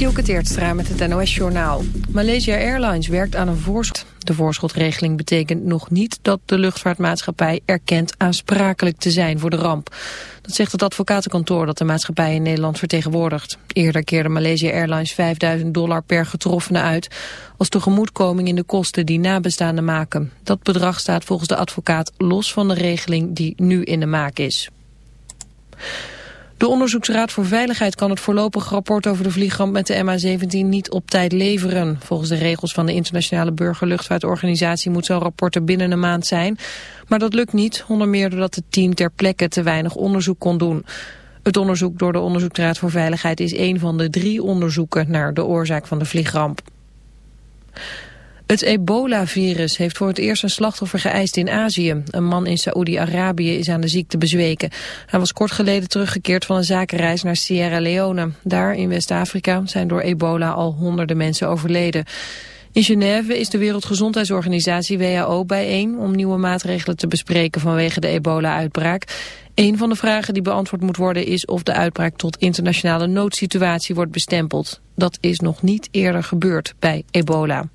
Dielke Teertstra met het NOS-journaal. Malaysia Airlines werkt aan een voorschot. De voorschotregeling betekent nog niet dat de luchtvaartmaatschappij erkent aansprakelijk te zijn voor de ramp. Dat zegt het advocatenkantoor dat de maatschappij in Nederland vertegenwoordigt. Eerder keerde Malaysia Airlines 5000 dollar per getroffene uit als tegemoetkoming in de kosten die nabestaanden maken. Dat bedrag staat volgens de advocaat los van de regeling die nu in de maak is. De Onderzoeksraad voor Veiligheid kan het voorlopig rapport over de vliegramp met de MH17 niet op tijd leveren. Volgens de regels van de Internationale Burgerluchtvaartorganisatie moet zo'n rapport er binnen een maand zijn. Maar dat lukt niet, onder meer doordat het team ter plekke te weinig onderzoek kon doen. Het onderzoek door de Onderzoeksraad voor Veiligheid is een van de drie onderzoeken naar de oorzaak van de vliegramp. Het ebola-virus heeft voor het eerst een slachtoffer geëist in Azië. Een man in Saoedi-Arabië is aan de ziekte bezweken. Hij was kort geleden teruggekeerd van een zakenreis naar Sierra Leone. Daar in West-Afrika zijn door ebola al honderden mensen overleden. In Genève is de Wereldgezondheidsorganisatie WHO bijeen om nieuwe maatregelen te bespreken vanwege de ebola-uitbraak. Een van de vragen die beantwoord moet worden is of de uitbraak tot internationale noodsituatie wordt bestempeld. Dat is nog niet eerder gebeurd bij ebola.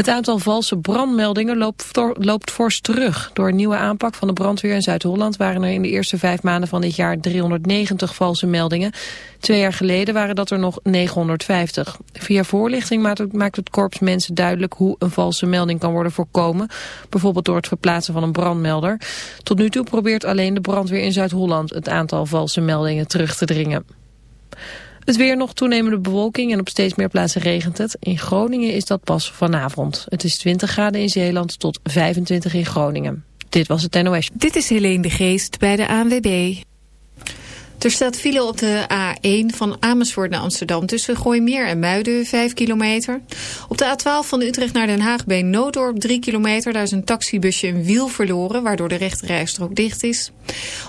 Het aantal valse brandmeldingen loopt, loopt fors terug. Door een nieuwe aanpak van de brandweer in Zuid-Holland waren er in de eerste vijf maanden van dit jaar 390 valse meldingen. Twee jaar geleden waren dat er nog 950. Via voorlichting maakt het, maakt het korps mensen duidelijk hoe een valse melding kan worden voorkomen. Bijvoorbeeld door het verplaatsen van een brandmelder. Tot nu toe probeert alleen de brandweer in Zuid-Holland het aantal valse meldingen terug te dringen. Het weer nog toenemende bewolking en op steeds meer plaatsen regent het. In Groningen is dat pas vanavond. Het is 20 graden in Zeeland tot 25 in Groningen. Dit was het NOS. Dit is Helene de Geest bij de ANWB. Er staat file op de A1 van Amersfoort naar Amsterdam tussen Gooimeer en Muiden, 5 kilometer. Op de A12 van Utrecht naar Den Haag bij Noodorp, 3 kilometer. Daar is een taxibusje een wiel verloren, waardoor de rechterrijstrook dicht is.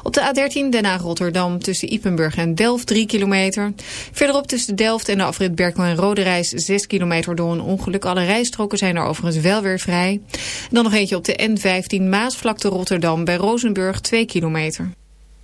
Op de A13 Den Haag-Rotterdam tussen Ipenburg en Delft, 3 kilometer. Verderop tussen Delft en de afrit Berkel en Rode Reis, 6 kilometer door een ongeluk. Alle rijstroken zijn er overigens wel weer vrij. dan nog eentje op de N15 Maasvlakte Rotterdam bij Rozenburg, 2 kilometer.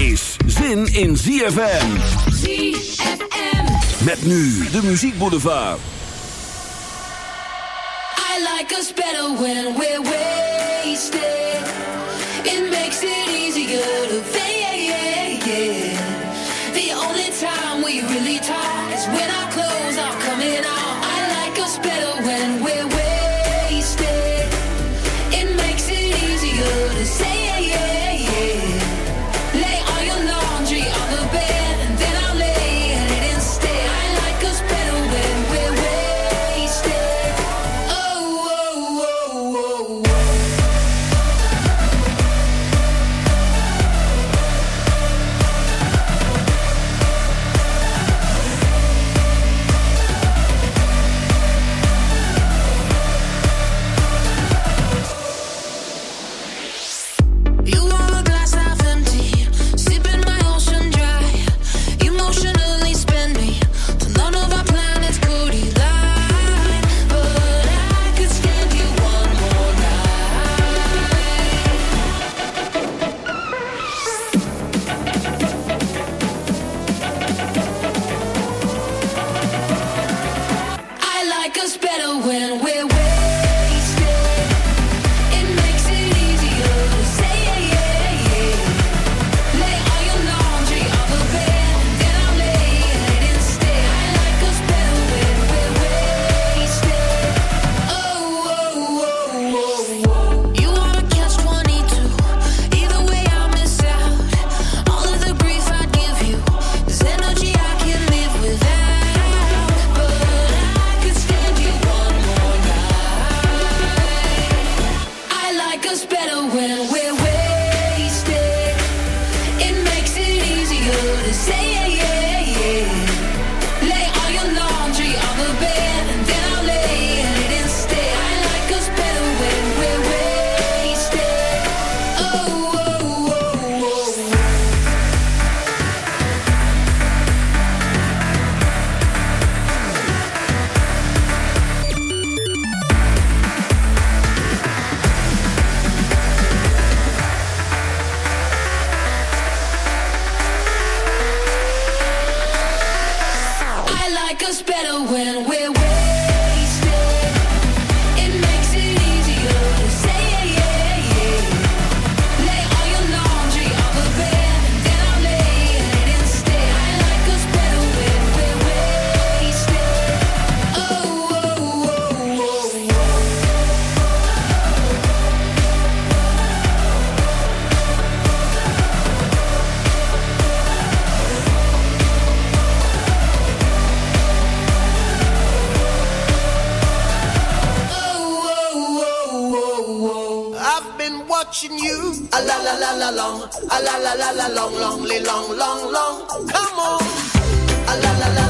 Is zin in ZFM. ZFM. Met nu de muziekboulevard. I like us better when we're wasted. It makes it easier to fade. The only time we really talk is when our I've been watching you. A la la la la long, a la la la la long, long, long, long, long. Come on, a la la la.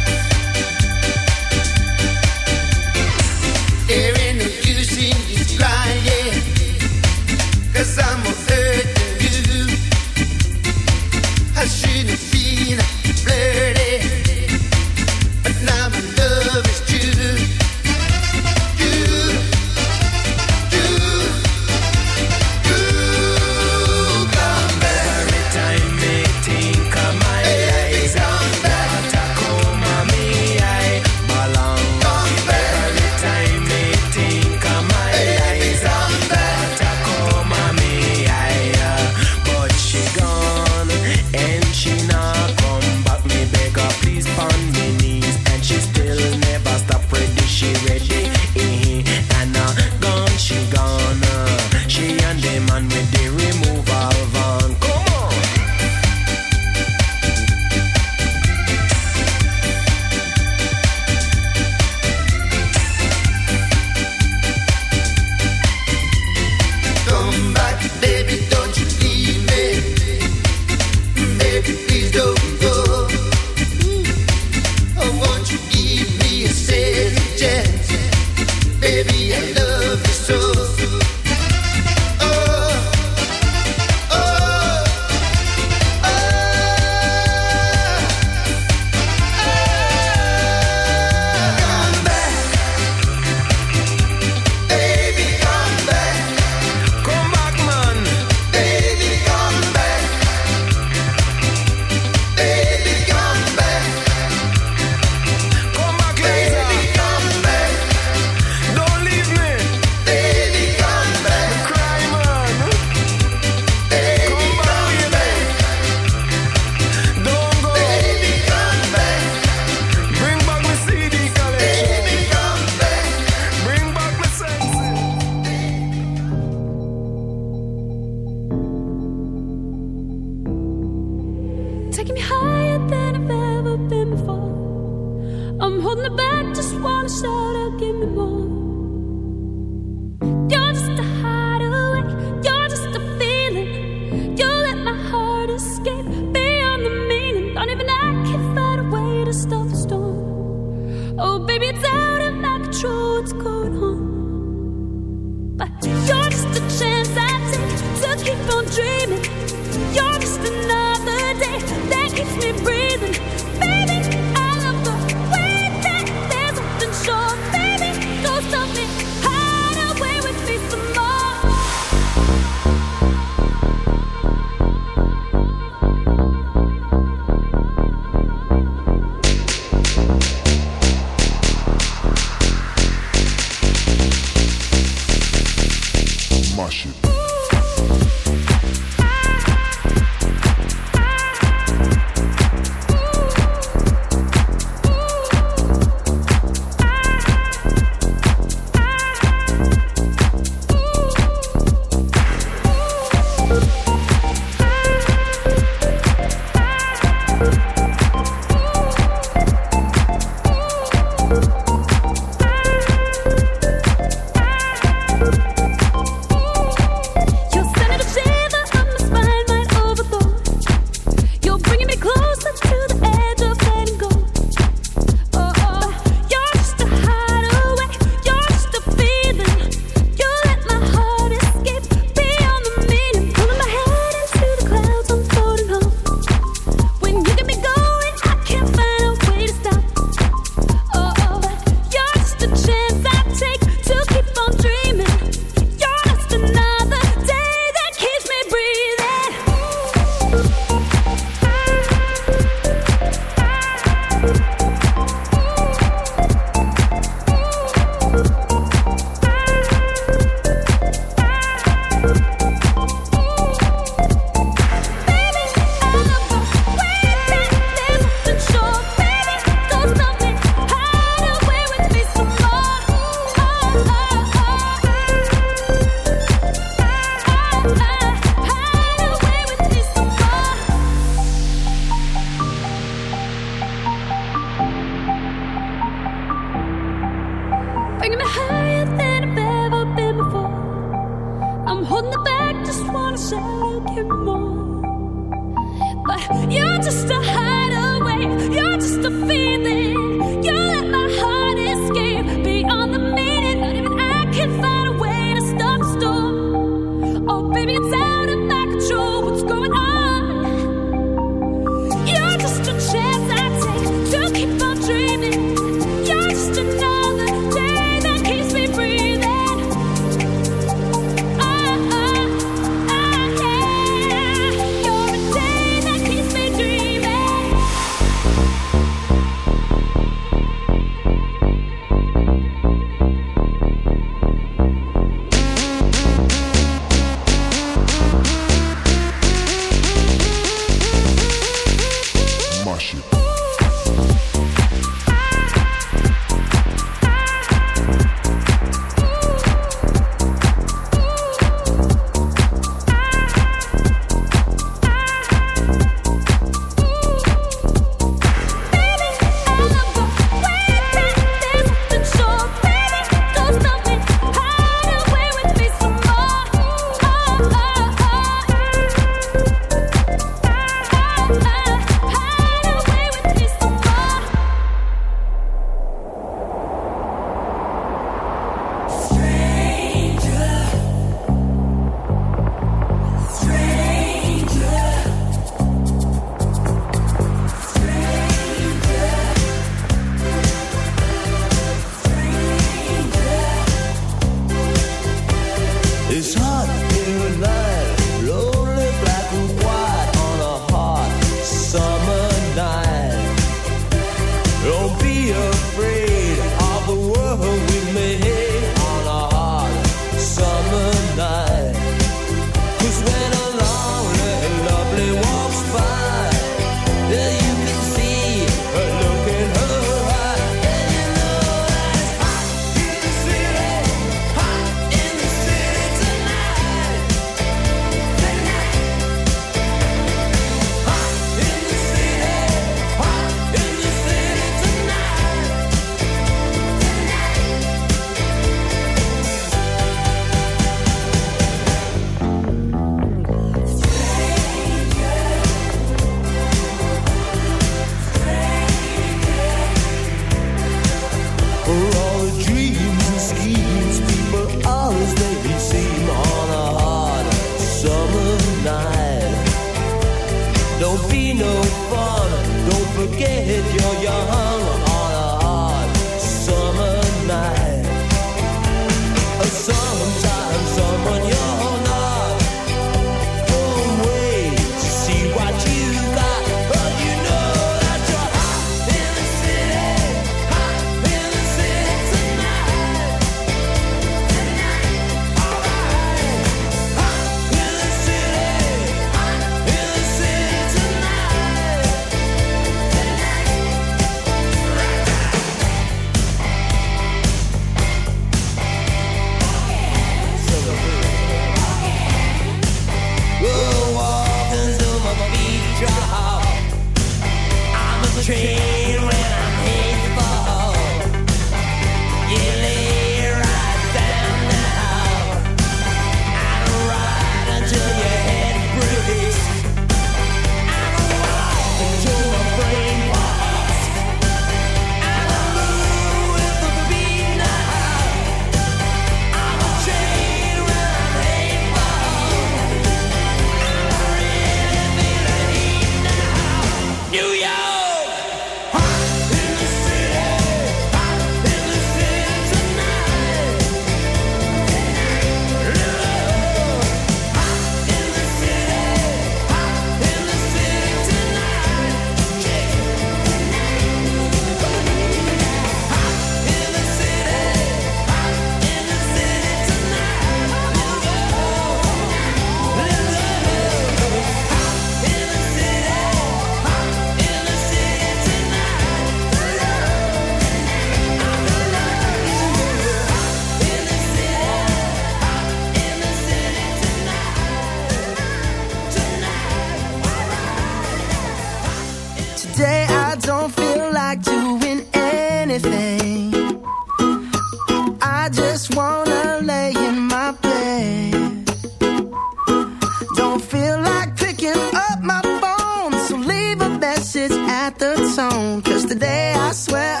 Don't feel like picking up my phone, so leave a message at the tone. Cause today I swear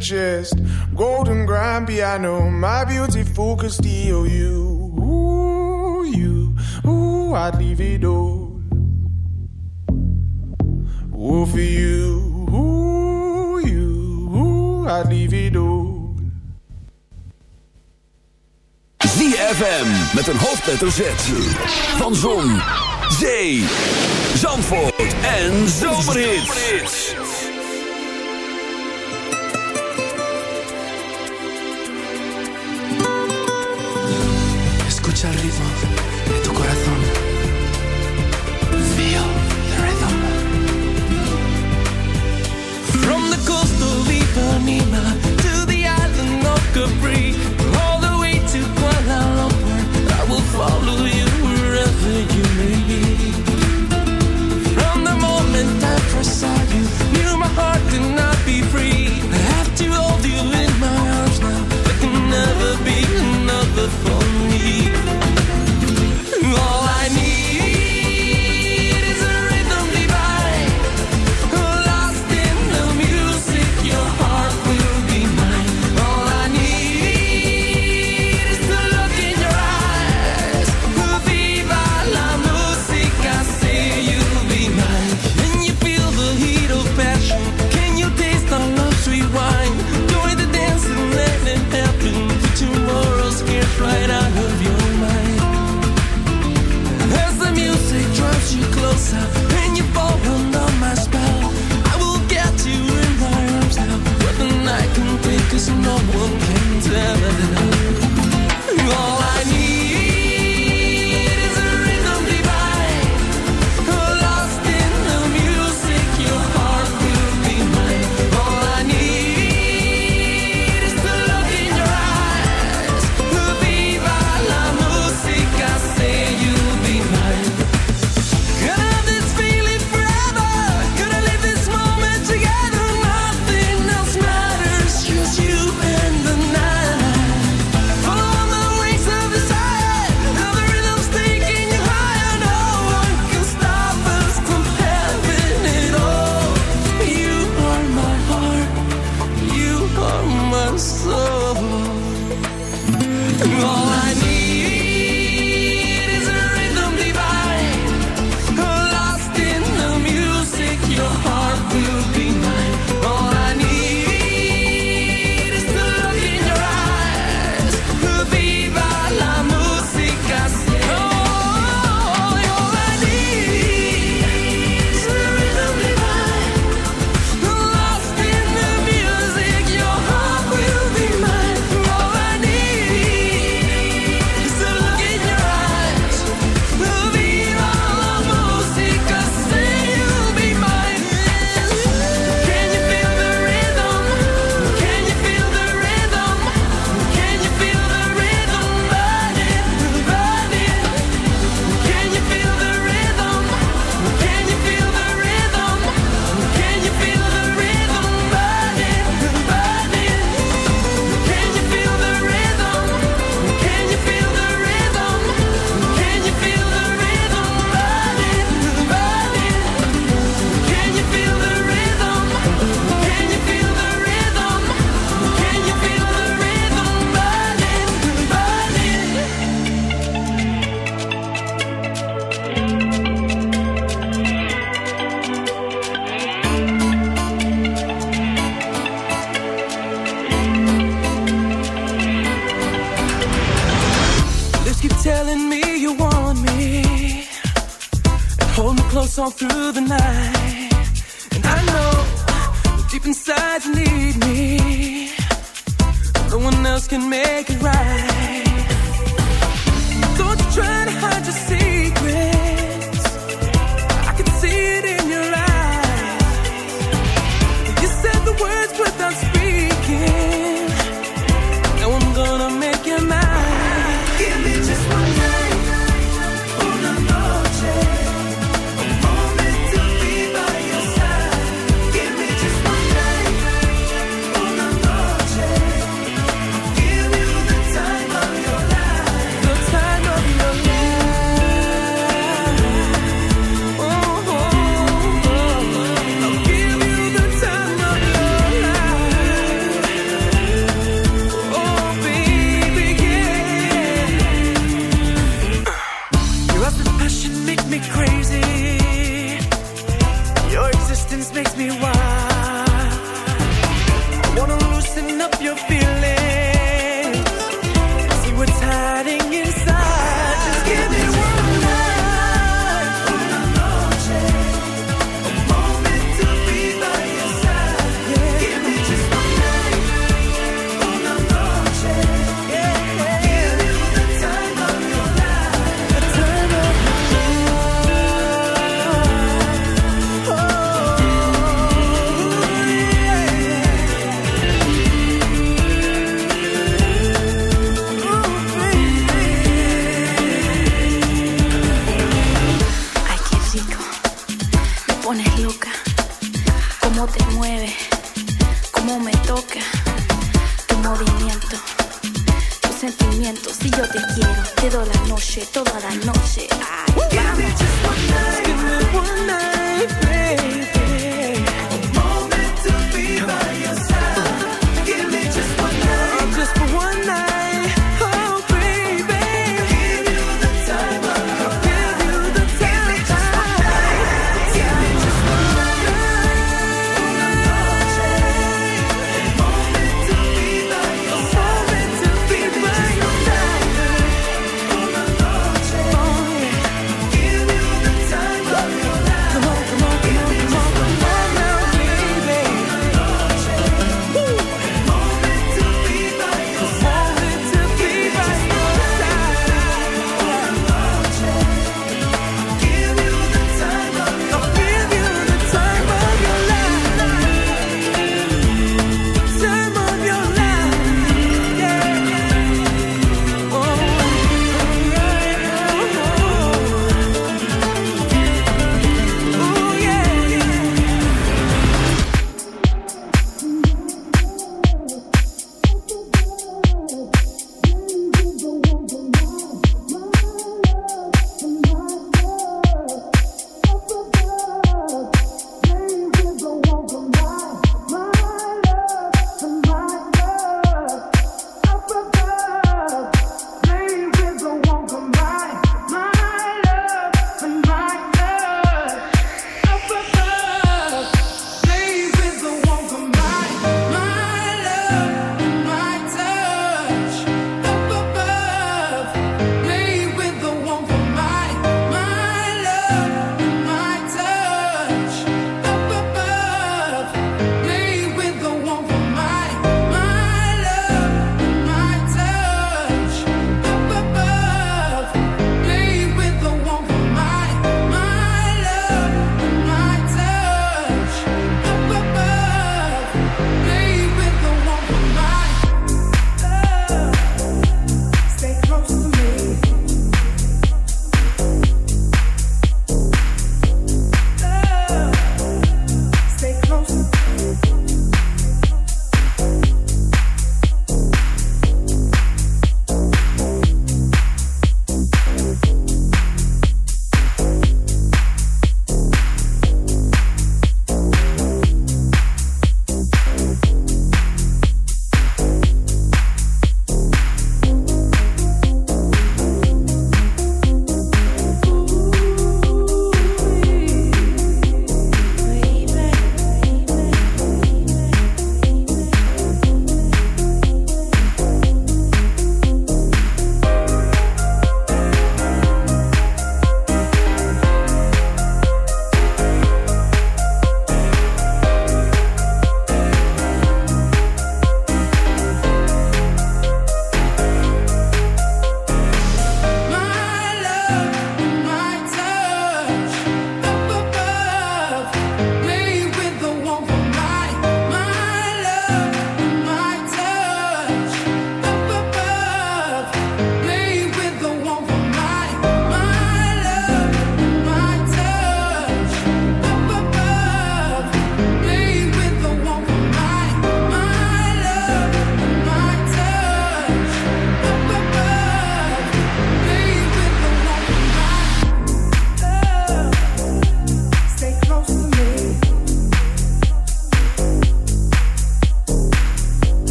Chest, golden grand piano, my beautiful Castillo, you, ooh, you, ooh, I'd leave it all. Ooh, for you, ooh, you, ooh, I'd leave it all. ZFM met een hoofdletter Z. Van Zon, Zee, Zandvoort en Zomerhits. Jesus up your feelings.